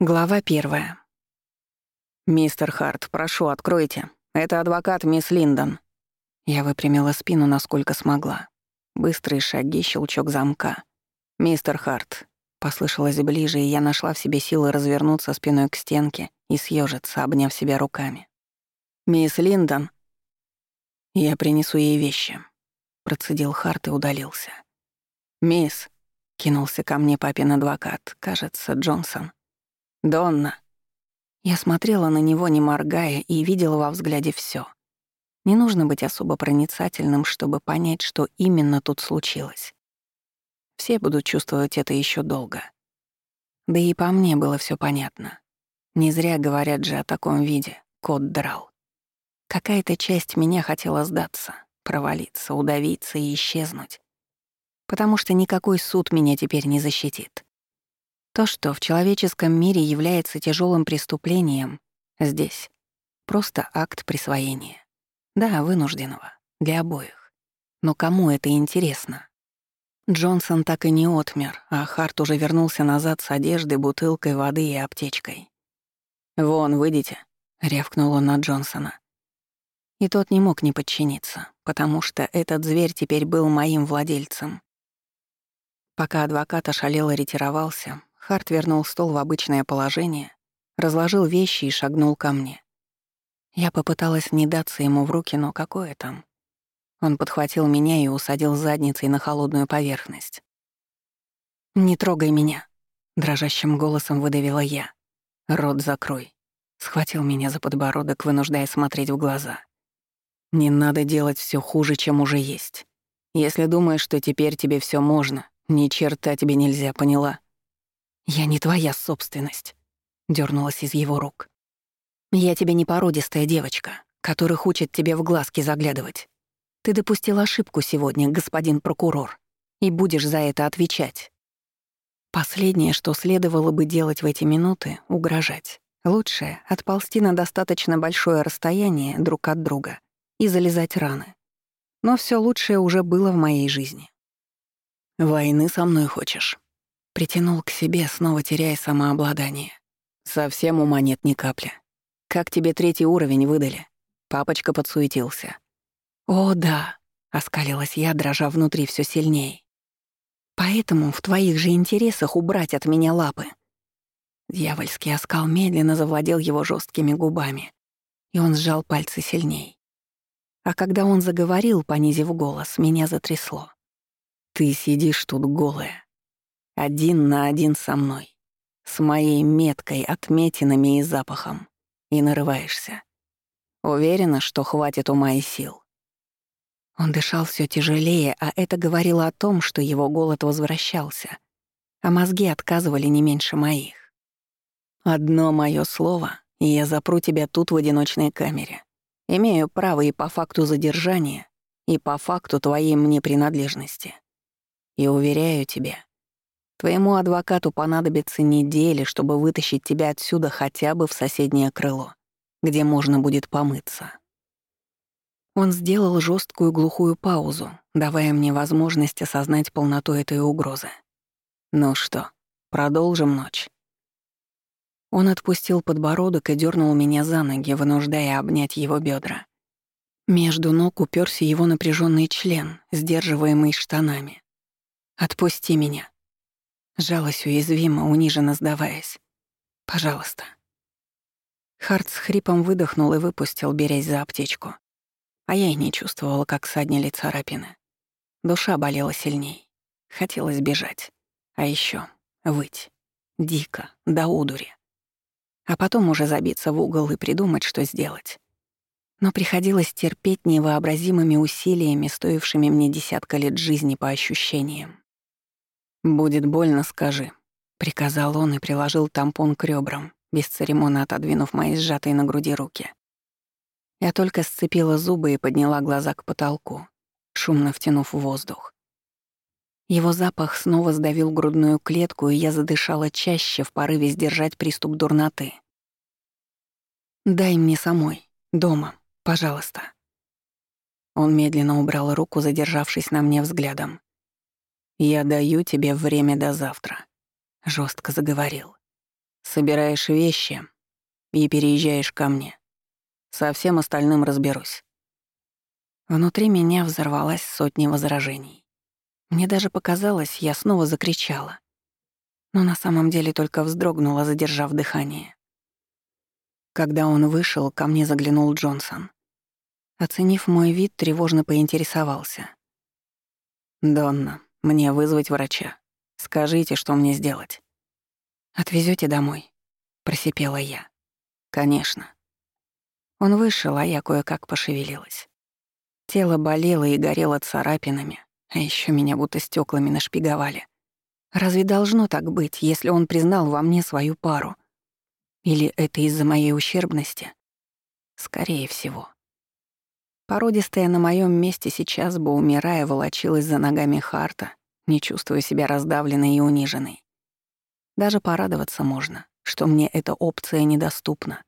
Глава первая. «Мистер Харт, прошу, откройте. Это адвокат мисс Линдон». Я выпрямила спину, насколько смогла. Быстрые шаги, щелчок замка. «Мистер Харт». Послышалось ближе, и я нашла в себе силы развернуться спиной к стенке и съежиться, обняв себя руками. «Мисс Линдон». «Я принесу ей вещи», — процедил Харт и удалился. «Мисс», — кинулся ко мне папин адвокат, кажется, Джонсон. «Донна!» Я смотрела на него, не моргая, и видела во взгляде все. Не нужно быть особо проницательным, чтобы понять, что именно тут случилось. Все будут чувствовать это еще долго. Да и по мне было все понятно. Не зря говорят же о таком виде, кот драл. Какая-то часть меня хотела сдаться, провалиться, удавиться и исчезнуть. Потому что никакой суд меня теперь не защитит. То, что в человеческом мире является тяжелым преступлением, здесь просто акт присвоения. Да, вынужденного, для обоих. Но кому это интересно? Джонсон так и не отмер, а Харт уже вернулся назад с одеждой, бутылкой воды и аптечкой. «Вон, выйдите», — рявкнул он на Джонсона. И тот не мог не подчиниться, потому что этот зверь теперь был моим владельцем. Пока адвокат ошалело ретировался, Харт вернул стол в обычное положение, разложил вещи и шагнул ко мне. Я попыталась не даться ему в руки, но какое там. Он подхватил меня и усадил задницей на холодную поверхность. «Не трогай меня», — дрожащим голосом выдавила я. «Рот закрой», — схватил меня за подбородок, вынуждая смотреть в глаза. «Не надо делать все хуже, чем уже есть. Если думаешь, что теперь тебе все можно, ни черта тебе нельзя, поняла?» «Я не твоя собственность», — дернулась из его рук. «Я тебе не породистая девочка, которая хочет тебе в глазки заглядывать. Ты допустил ошибку сегодня, господин прокурор, и будешь за это отвечать». Последнее, что следовало бы делать в эти минуты — угрожать. Лучше — отползти на достаточно большое расстояние друг от друга и залезать раны. Но все лучшее уже было в моей жизни. «Войны со мной хочешь?» Притянул к себе, снова теряя самообладание. Совсем ума нет ни капли. Как тебе третий уровень выдали? Папочка подсуетился. О, да, оскалилась я, дрожа внутри все сильнее. Поэтому в твоих же интересах убрать от меня лапы. Дьявольский оскал медленно завладел его жесткими губами, и он сжал пальцы сильней. А когда он заговорил, понизив голос, меня затрясло. «Ты сидишь тут голая, один на один со мной, с моей меткой, отметинами и запахом, и нарываешься. Уверена, что хватит ума и сил. Он дышал все тяжелее, а это говорило о том, что его голод возвращался, а мозги отказывали не меньше моих. Одно мое слово, и я запру тебя тут в одиночной камере. Имею право и по факту задержания, и по факту твоей мне принадлежности. И уверяю тебя, Твоему адвокату понадобится недели, чтобы вытащить тебя отсюда хотя бы в соседнее крыло, где можно будет помыться. Он сделал жесткую глухую паузу, давая мне возможность осознать полноту этой угрозы. Ну что, продолжим ночь. Он отпустил подбородок и дернул меня за ноги, вынуждая обнять его бедра. Между ног уперся его напряженный член, сдерживаемый штанами. «Отпусти меня», Жалась уязвимо, униженно сдаваясь. «Пожалуйста». Харт с хрипом выдохнул и выпустил, берясь за аптечку. А я и не чувствовала, как саднили царапины. Душа болела сильней. Хотелось бежать. А еще выть. Дико, до удури. А потом уже забиться в угол и придумать, что сделать. Но приходилось терпеть невообразимыми усилиями, стоившими мне десятка лет жизни по ощущениям. «Будет больно, скажи», — приказал он и приложил тампон к ребрам, бесцеремонно отодвинув мои сжатые на груди руки. Я только сцепила зубы и подняла глаза к потолку, шумно втянув воздух. Его запах снова сдавил грудную клетку, и я задышала чаще в порыве сдержать приступ дурноты. «Дай мне самой, дома, пожалуйста». Он медленно убрал руку, задержавшись на мне взглядом. «Я даю тебе время до завтра», — жестко заговорил. Собираешь вещи и переезжаешь ко мне. Со всем остальным разберусь». Внутри меня взорвалась сотня возражений. Мне даже показалось, я снова закричала. Но на самом деле только вздрогнула, задержав дыхание. Когда он вышел, ко мне заглянул Джонсон. Оценив мой вид, тревожно поинтересовался. «Донна, мне вызвать врача. Скажите, что мне сделать». Отвезете домой?» — просипела я. «Конечно». Он вышел, а я кое-как пошевелилась. Тело болело и горело царапинами, а еще меня будто стеклами нашпиговали. Разве должно так быть, если он признал во мне свою пару? Или это из-за моей ущербности? Скорее всего. Породистая на моем месте сейчас бы, умирая, волочилась за ногами Харта, не чувствуя себя раздавленной и униженной. Даже порадоваться можно, что мне эта опция недоступна,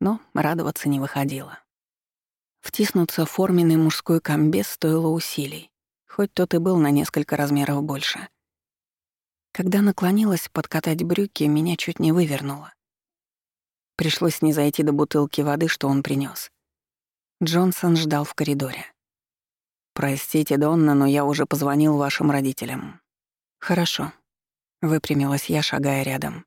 но радоваться не выходило. Втиснуться в форменный мужской комбез стоило усилий, хоть тот и был на несколько размеров больше. Когда наклонилась подкатать брюки, меня чуть не вывернуло. Пришлось не зайти до бутылки воды, что он принес. Джонсон ждал в коридоре. «Простите, Донна, но я уже позвонил вашим родителям». «Хорошо», — выпрямилась я, шагая рядом.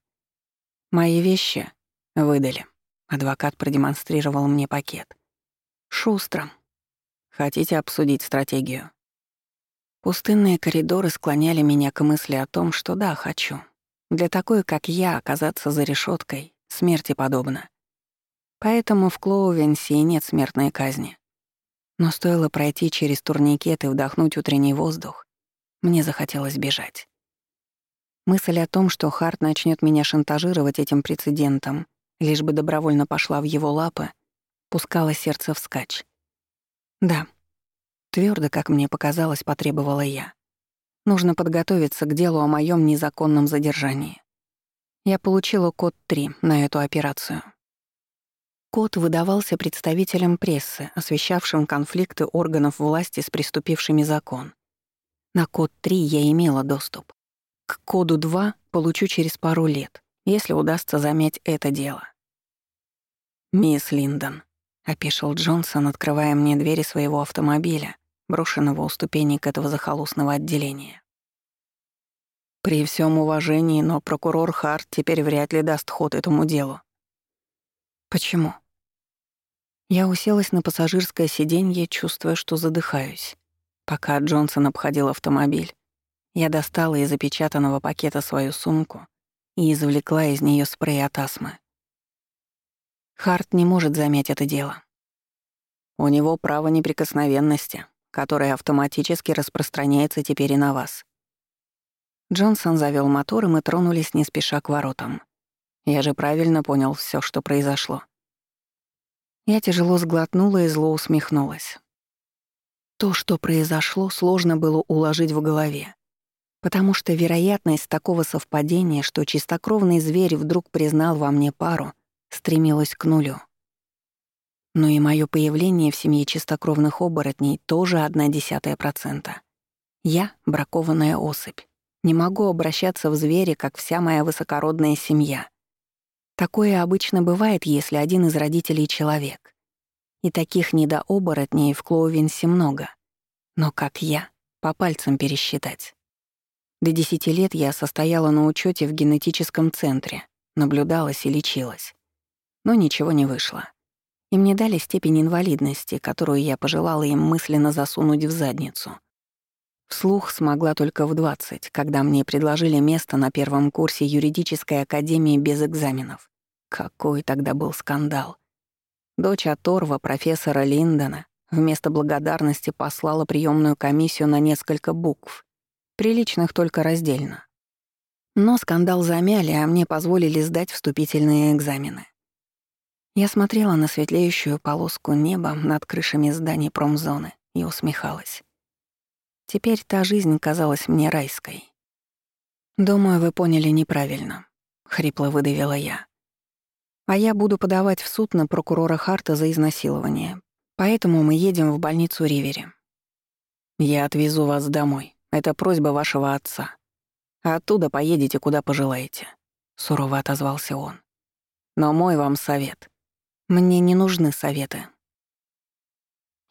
«Мои вещи выдали». Адвокат продемонстрировал мне пакет. Шустро. Хотите обсудить стратегию? Пустынные коридоры склоняли меня к мысли о том, что да, хочу. Для такой, как я, оказаться за решеткой смерти подобно. Поэтому в Клоувенсе нет смертной казни. Но стоило пройти через турникет и вдохнуть утренний воздух, мне захотелось бежать. Мысль о том, что Харт начнет меня шантажировать этим прецедентом, лишь бы добровольно пошла в его лапы, пускало сердце вскачь. Да, твердо, как мне показалось, потребовала я. Нужно подготовиться к делу о моем незаконном задержании. Я получила код 3 на эту операцию. Код выдавался представителям прессы, освещавшим конфликты органов власти с приступившими закон. На код 3 я имела доступ. К коду 2 получу через пару лет, если удастся замять это дело. «Мисс Линдон», — опешил Джонсон, открывая мне двери своего автомобиля, брошенного у ступенек этого захолустного отделения. При всем уважении, но прокурор Харт теперь вряд ли даст ход этому делу. Почему? Я уселась на пассажирское сиденье, чувствуя, что задыхаюсь. Пока Джонсон обходил автомобиль, я достала из запечатанного пакета свою сумку и извлекла из нее спрей от астмы. Харт не может замять это дело. У него право неприкосновенности, которое автоматически распространяется теперь и на вас. Джонсон завел мотор, и мы тронулись не спеша к воротам. Я же правильно понял все, что произошло. Я тяжело сглотнула и зло усмехнулась. То, что произошло, сложно было уложить в голове, потому что вероятность такого совпадения, что чистокровный зверь вдруг признал во мне пару — стремилась к нулю. Но и мое появление в семье чистокровных оборотней тоже одна десятая процента. Я — бракованная особь. Не могу обращаться в зверя, как вся моя высокородная семья. Такое обычно бывает, если один из родителей — человек. И таких недооборотней в Клоувинсе много. Но как я, по пальцам пересчитать. До десяти лет я состояла на учете в генетическом центре, наблюдалась и лечилась но ничего не вышло. И мне дали степень инвалидности, которую я пожелала им мысленно засунуть в задницу. Вслух смогла только в 20, когда мне предложили место на первом курсе юридической академии без экзаменов. Какой тогда был скандал. Дочь оторва профессора Линдона вместо благодарности послала приемную комиссию на несколько букв, приличных только раздельно. Но скандал замяли, а мне позволили сдать вступительные экзамены. Я смотрела на светлеющую полоску неба над крышами зданий промзоны и усмехалась. Теперь та жизнь казалась мне райской. «Думаю, вы поняли неправильно», — хрипло выдавила я. «А я буду подавать в суд на прокурора Харта за изнасилование, поэтому мы едем в больницу Ривери. Я отвезу вас домой. Это просьба вашего отца. А оттуда поедете, куда пожелаете. сурово отозвался он. «Но мой вам совет. Мне не нужны советы».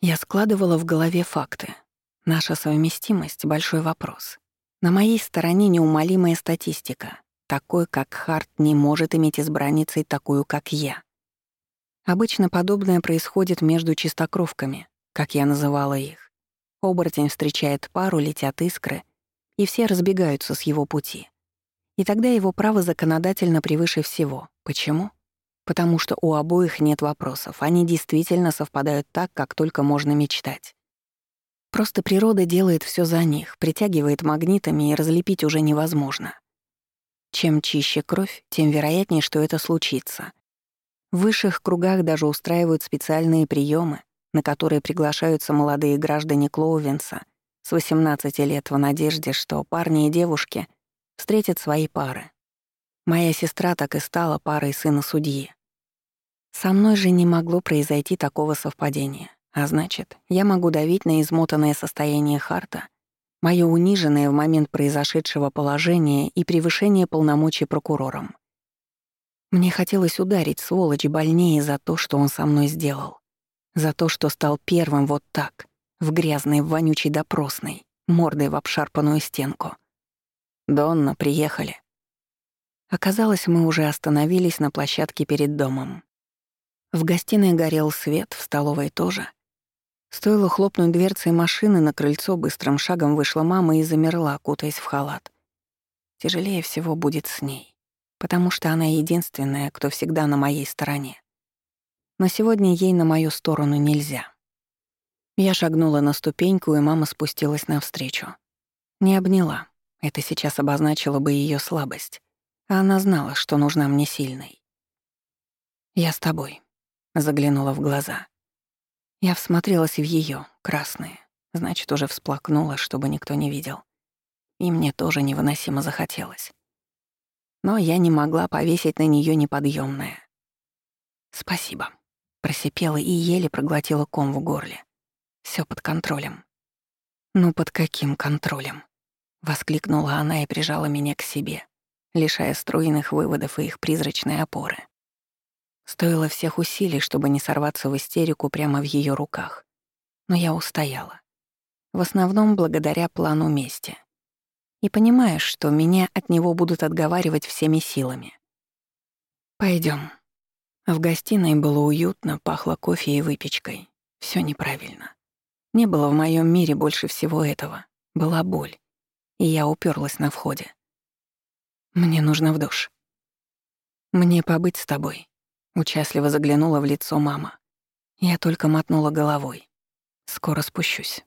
Я складывала в голове факты. Наша совместимость — большой вопрос. На моей стороне неумолимая статистика. Такой, как Харт, не может иметь избранницей такую, как я. Обычно подобное происходит между чистокровками, как я называла их. Оборотень встречает пару, летят искры, и все разбегаются с его пути. И тогда его право законодательно превыше всего. Почему? Потому что у обоих нет вопросов, они действительно совпадают так, как только можно мечтать. Просто природа делает все за них, притягивает магнитами, и разлепить уже невозможно. Чем чище кровь, тем вероятнее, что это случится. В высших кругах даже устраивают специальные приемы, на которые приглашаются молодые граждане Клоувенса с 18 лет в надежде, что парни и девушки встретят свои пары. Моя сестра так и стала парой сына судьи. Со мной же не могло произойти такого совпадения. А значит, я могу давить на измотанное состояние Харта, мое униженное в момент произошедшего положение и превышение полномочий прокурором. Мне хотелось ударить сволочь больнее за то, что он со мной сделал. За то, что стал первым вот так, в грязной, вонючей допросной, мордой в обшарпанную стенку. «Донна, приехали». Оказалось, мы уже остановились на площадке перед домом. В гостиной горел свет, в столовой тоже — Стоило хлопнуть дверцей машины, на крыльцо быстрым шагом вышла мама и замерла, кутаясь в халат. Тяжелее всего будет с ней, потому что она единственная, кто всегда на моей стороне. Но сегодня ей на мою сторону нельзя. Я шагнула на ступеньку, и мама спустилась навстречу. Не обняла. Это сейчас обозначило бы ее слабость. А она знала, что нужна мне сильной. «Я с тобой», — заглянула в глаза. Я всмотрелась в ее красные, значит, уже всплакнула, чтобы никто не видел. И мне тоже невыносимо захотелось. Но я не могла повесить на нее неподъемное. «Спасибо», — просипела и еле проглотила ком в горле. Все под контролем. «Ну под каким контролем?» — воскликнула она и прижала меня к себе, лишая стройных выводов и их призрачной опоры. Стоило всех усилий, чтобы не сорваться в истерику прямо в ее руках. Но я устояла. В основном благодаря плану мести. И понимаешь, что меня от него будут отговаривать всеми силами. Пойдем. В гостиной было уютно, пахло кофе и выпечкой. Все неправильно. Не было в моем мире больше всего этого. Была боль. И я уперлась на входе. Мне нужно в душ. Мне побыть с тобой. Участливо заглянула в лицо мама. Я только мотнула головой. Скоро спущусь.